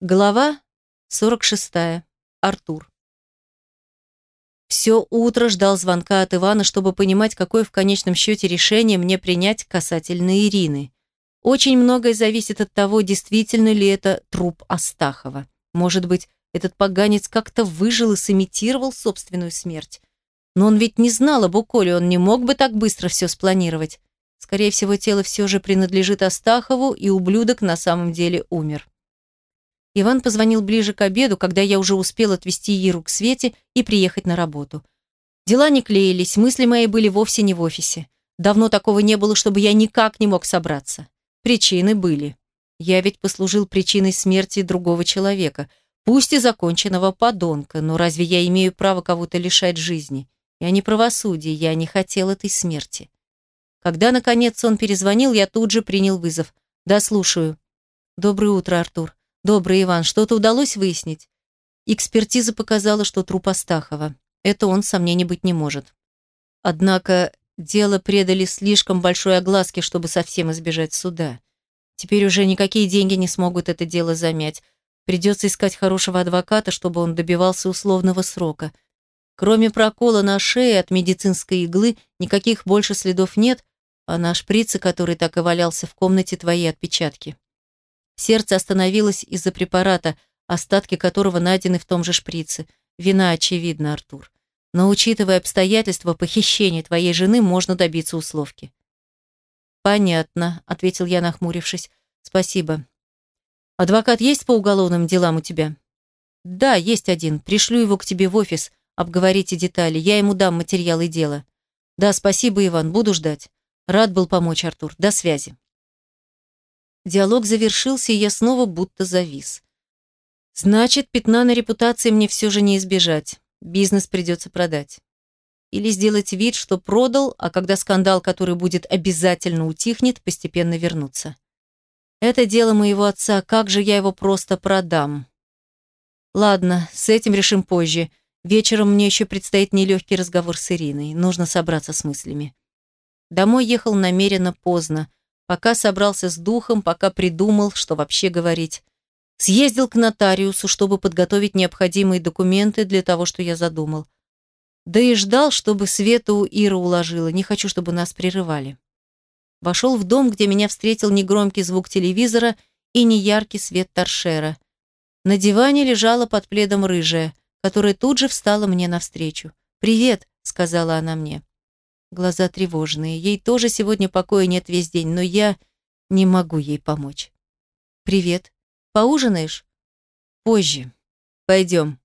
Глава 46. Артур. Все утро ждал звонка от Ивана, чтобы понимать, какое в конечном счете решение мне принять касательно Ирины. Очень многое зависит от того, действительно ли это труп Астахова. Может быть, этот поганец как-то выжил и сымитировал собственную смерть. Но он ведь не знал об уколе, он не мог бы так быстро все спланировать. Скорее всего, тело все же принадлежит Астахову, и ублюдок на самом деле умер. Иван позвонил ближе к обеду, когда я уже успел отвезти Иру к Свете и приехать на работу. Дела не клеились, мысли мои были вовсе не в офисе. Давно такого не было, чтобы я никак не мог собраться. Причины были. Я ведь послужил причиной смерти другого человека, пусть и законченного подонка, но разве я имею право кого-то лишать жизни? Я не правосудие, я не хотел этой смерти. Когда, наконец, он перезвонил, я тут же принял вызов. «Да, слушаю». «Доброе утро, Артур». «Добрый Иван, что-то удалось выяснить?» Экспертиза показала, что труп Астахова. Это он, сомнений быть не может. Однако дело предали слишком большой огласке, чтобы совсем избежать суда. Теперь уже никакие деньги не смогут это дело замять. Придется искать хорошего адвоката, чтобы он добивался условного срока. Кроме прокола на шее от медицинской иглы, никаких больше следов нет, а на шприце, который так и валялся в комнате, твои отпечатки. Сердце остановилось из-за препарата, остатки которого найдены в том же шприце. Вина очевидна, Артур. Но учитывая обстоятельства похищения твоей жены, можно добиться условки. Понятно, ответил я, нахмурившись. Спасибо. Адвокат есть по уголовным делам у тебя? Да, есть один. Пришлю его к тебе в офис. Обговорите детали. Я ему дам материалы дела. Да, спасибо, Иван. Буду ждать. Рад был помочь, Артур. До связи. Диалог завершился, и я снова будто завис. Значит, пятна на репутации мне все же не избежать. Бизнес придется продать. Или сделать вид, что продал, а когда скандал, который будет обязательно утихнет, постепенно вернуться. Это дело моего отца, как же я его просто продам? Ладно, с этим решим позже. Вечером мне еще предстоит нелегкий разговор с Ириной. Нужно собраться с мыслями. Домой ехал намеренно поздно. Пока собрался с духом, пока придумал, что вообще говорить. Съездил к нотариусу, чтобы подготовить необходимые документы для того, что я задумал. Да и ждал, чтобы Свету Ира уложила. Не хочу, чтобы нас прерывали. Вошел в дом, где меня встретил негромкий звук телевизора и неяркий свет торшера. На диване лежала под пледом рыжая, которая тут же встала мне навстречу. «Привет», — сказала она мне. Глаза тревожные. Ей тоже сегодня покоя нет весь день, но я не могу ей помочь. «Привет. Поужинаешь?» «Позже. Пойдем».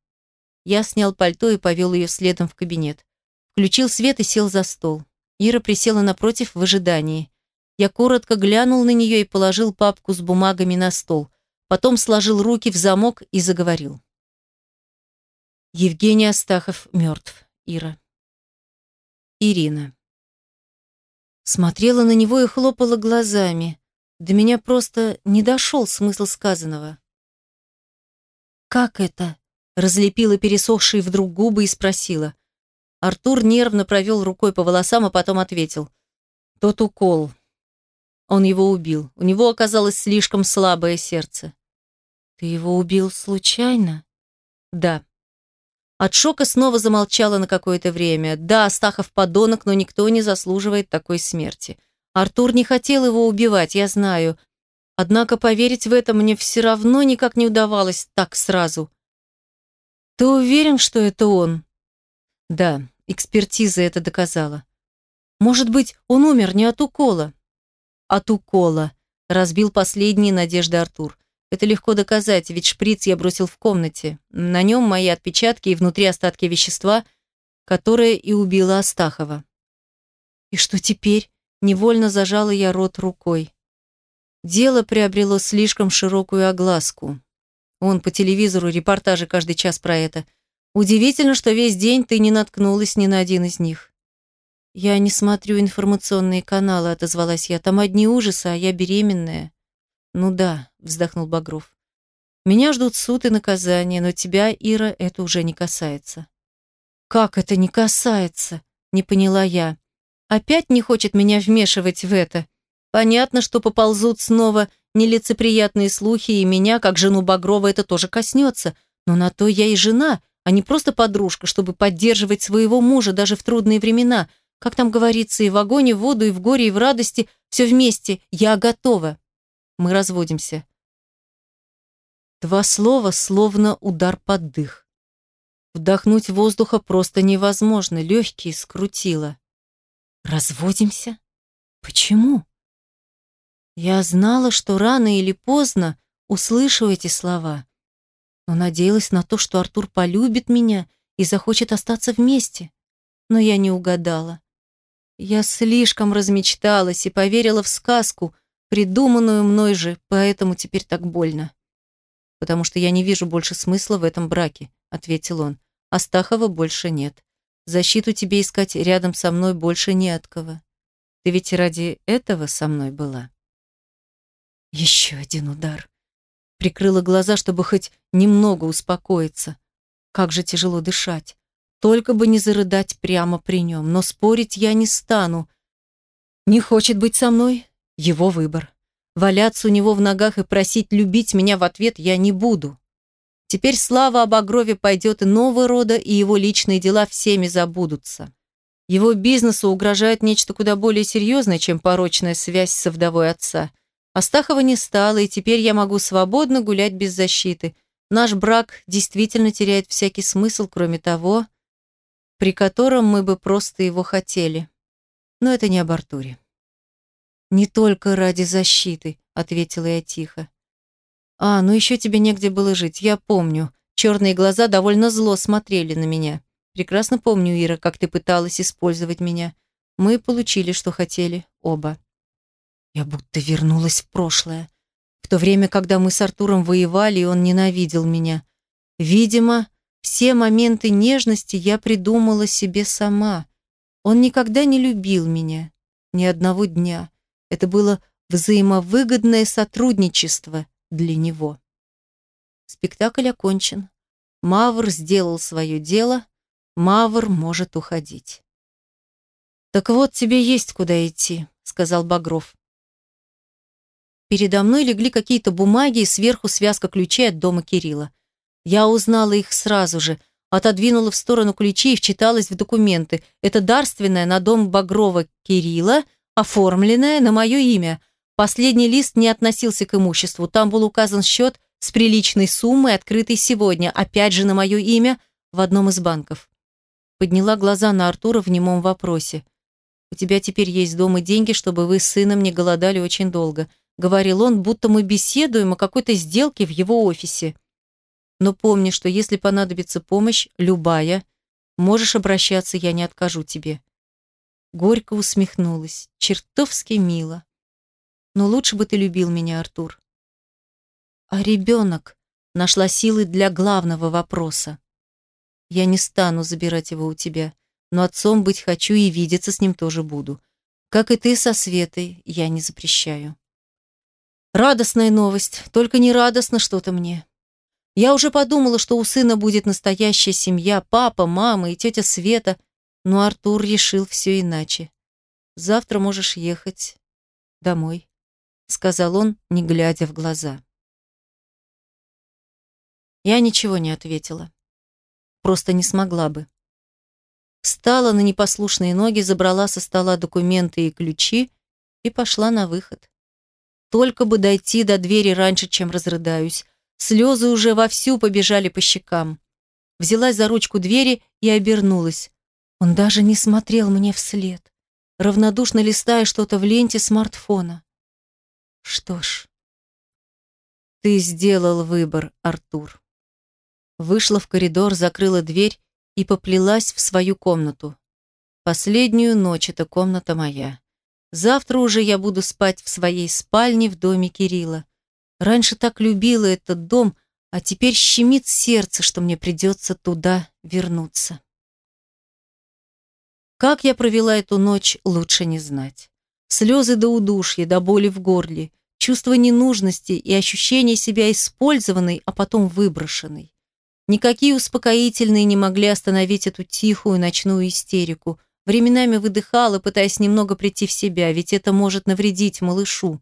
Я снял пальто и повел ее следом в кабинет. Включил свет и сел за стол. Ира присела напротив в ожидании. Я коротко глянул на нее и положил папку с бумагами на стол. Потом сложил руки в замок и заговорил. Евгений Астахов мертв, Ира. Ирина. Смотрела на него и хлопала глазами. До меня просто не дошел смысл сказанного. «Как это?» — разлепила пересохшие вдруг губы и спросила. Артур нервно провел рукой по волосам, а потом ответил. «Тот укол. Он его убил. У него оказалось слишком слабое сердце». «Ты его убил случайно?» «Да». От шока снова замолчала на какое-то время. Да, Астахов подонок, но никто не заслуживает такой смерти. Артур не хотел его убивать, я знаю. Однако поверить в это мне все равно никак не удавалось так сразу. Ты уверен, что это он? Да, экспертиза это доказала. Может быть, он умер не от укола? От укола. Разбил последние надежды Артур. Это легко доказать, ведь шприц я бросил в комнате. На нем мои отпечатки и внутри остатки вещества, которое и убило Астахова. И что теперь? Невольно зажала я рот рукой. Дело приобрело слишком широкую огласку. Он по телевизору репортажи каждый час про это. Удивительно, что весь день ты не наткнулась ни на один из них. Я не смотрю информационные каналы, отозвалась я. Там одни ужасы, а я беременная. «Ну да», — вздохнул Багров. «Меня ждут суд и наказание, но тебя, Ира, это уже не касается». «Как это не касается?» — не поняла я. «Опять не хочет меня вмешивать в это. Понятно, что поползут снова нелицеприятные слухи, и меня, как жену Багрова, это тоже коснется. Но на то я и жена, а не просто подружка, чтобы поддерживать своего мужа даже в трудные времена. Как там говорится, и в огонь, и в воду, и в горе, и в радости. Все вместе. Я готова. Мы разводимся. Два слова, словно удар под дых. Вдохнуть воздуха просто невозможно, легкие скрутило. Разводимся? Почему? Я знала, что рано или поздно услышу эти слова, но надеялась на то, что Артур полюбит меня и захочет остаться вместе. Но я не угадала. Я слишком размечталась и поверила в сказку, придуманную мной же, поэтому теперь так больно. «Потому что я не вижу больше смысла в этом браке», — ответил он. «Астахова больше нет. Защиту тебе искать рядом со мной больше не от кого. Ты ведь ради этого со мной была». Еще один удар. Прикрыла глаза, чтобы хоть немного успокоиться. Как же тяжело дышать. Только бы не зарыдать прямо при нем. Но спорить я не стану. Не хочет быть со мной? Его выбор. Валяться у него в ногах и просить любить меня в ответ я не буду. Теперь слава об Огрове пойдет иного рода, и его личные дела всеми забудутся. Его бизнесу угрожает нечто куда более серьезное, чем порочная связь со вдовой отца – Астахова не стало, и теперь я могу свободно гулять без защиты. Наш брак действительно теряет всякий смысл, кроме того, при котором мы бы просто его хотели. Но это не об Артуре. «Не только ради защиты», — ответила я тихо. «А, ну еще тебе негде было жить, я помню». Черные глаза довольно зло смотрели на меня. «Прекрасно помню, Ира, как ты пыталась использовать меня. Мы получили, что хотели, оба». Я будто вернулась в прошлое. В то время, когда мы с Артуром воевали, и он ненавидел меня. Видимо, все моменты нежности я придумала себе сама. Он никогда не любил меня. Ни одного дня. Это было взаимовыгодное сотрудничество для него. Спектакль окончен. Мавр сделал свое дело. Мавр может уходить. «Так вот, тебе есть куда идти», — сказал Багров. Передо мной легли какие-то бумаги и сверху связка ключей от дома Кирилла. Я узнала их сразу же, отодвинула в сторону ключи и вчиталась в документы. Это дарственное на дом Багрова Кирилла, оформленное на мое имя. Последний лист не относился к имуществу. Там был указан счет с приличной суммой, открытый сегодня, опять же на мое имя, в одном из банков. Подняла глаза на Артура в немом вопросе. «У тебя теперь есть дом и деньги, чтобы вы с сыном не голодали очень долго говорил он, будто мы беседуем о какой-то сделке в его офисе. Но помни, что если понадобится помощь, любая, можешь обращаться, я не откажу тебе. Горько усмехнулась, чертовски мило. Но лучше бы ты любил меня, Артур. А ребенок нашла силы для главного вопроса. Я не стану забирать его у тебя, но отцом быть хочу и видеться с ним тоже буду. Как и ты со Светой, я не запрещаю. Радостная новость, только не радостно что-то мне. Я уже подумала, что у сына будет настоящая семья, папа, мама и тетя Света, но Артур решил все иначе. Завтра можешь ехать домой, сказал он, не глядя в глаза. Я ничего не ответила. Просто не смогла бы. Встала на непослушные ноги, забрала со стола документы и ключи и пошла на выход. Только бы дойти до двери раньше, чем разрыдаюсь. Слезы уже вовсю побежали по щекам. Взялась за ручку двери и обернулась. Он даже не смотрел мне вслед, равнодушно листая что-то в ленте смартфона. Что ж, ты сделал выбор, Артур. Вышла в коридор, закрыла дверь и поплелась в свою комнату. Последнюю ночь эта комната моя. Завтра уже я буду спать в своей спальне в доме Кирилла. Раньше так любила этот дом, а теперь щемит сердце, что мне придется туда вернуться. Как я провела эту ночь, лучше не знать. Слезы до удушья, до боли в горле, чувство ненужности и ощущение себя использованной, а потом выброшенной. Никакие успокоительные не могли остановить эту тихую ночную истерику – Временами выдыхала, пытаясь немного прийти в себя, ведь это может навредить малышу.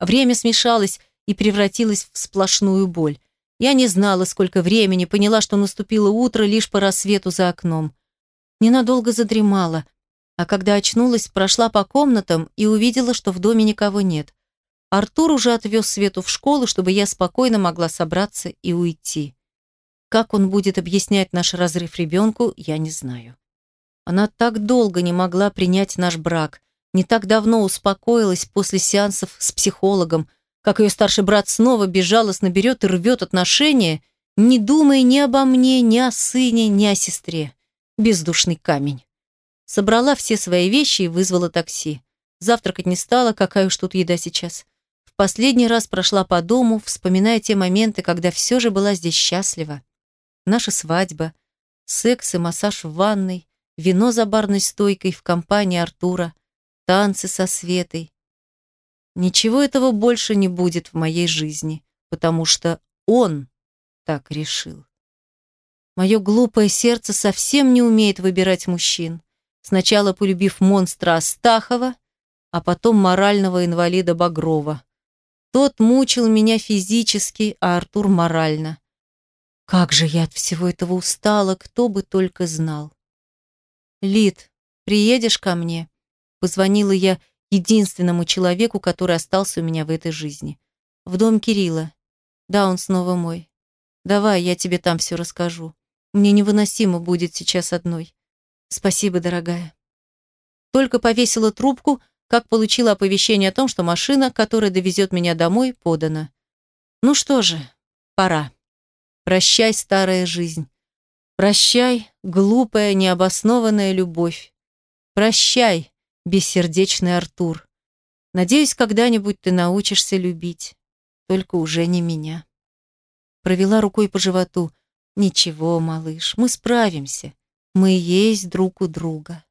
Время смешалось и превратилось в сплошную боль. Я не знала, сколько времени, поняла, что наступило утро лишь по рассвету за окном. Ненадолго задремала, а когда очнулась, прошла по комнатам и увидела, что в доме никого нет. Артур уже отвез Свету в школу, чтобы я спокойно могла собраться и уйти. Как он будет объяснять наш разрыв ребенку, я не знаю. Она так долго не могла принять наш брак, не так давно успокоилась после сеансов с психологом, как ее старший брат снова безжалостно берет и рвет отношения, не думая ни обо мне, ни о сыне, ни о сестре. Бездушный камень. Собрала все свои вещи и вызвала такси. Завтракать не стала, какая уж тут еда сейчас. В последний раз прошла по дому, вспоминая те моменты, когда все же была здесь счастлива. Наша свадьба, секс и массаж в ванной, вино за барной стойкой в компании Артура, танцы со Светой. Ничего этого больше не будет в моей жизни, потому что он так решил. Мое глупое сердце совсем не умеет выбирать мужчин. Сначала полюбив монстра Астахова, а потом морального инвалида Багрова. Тот мучил меня физически, а Артур морально. Как же я от всего этого устала, кто бы только знал. «Лид, приедешь ко мне?» Позвонила я единственному человеку, который остался у меня в этой жизни. В дом Кирилла. Да, он снова мой. Давай, я тебе там все расскажу. Мне невыносимо будет сейчас одной. Спасибо, дорогая. Только повесила трубку, как получила оповещение о том, что машина, которая довезет меня домой, подана. Ну что же, пора. Прощай, старая жизнь. Прощай, глупая, необоснованная любовь. Прощай, бессердечный Артур. Надеюсь, когда-нибудь ты научишься любить. Только уже не меня. Провела рукой по животу. Ничего, малыш, мы справимся. Мы есть друг у друга.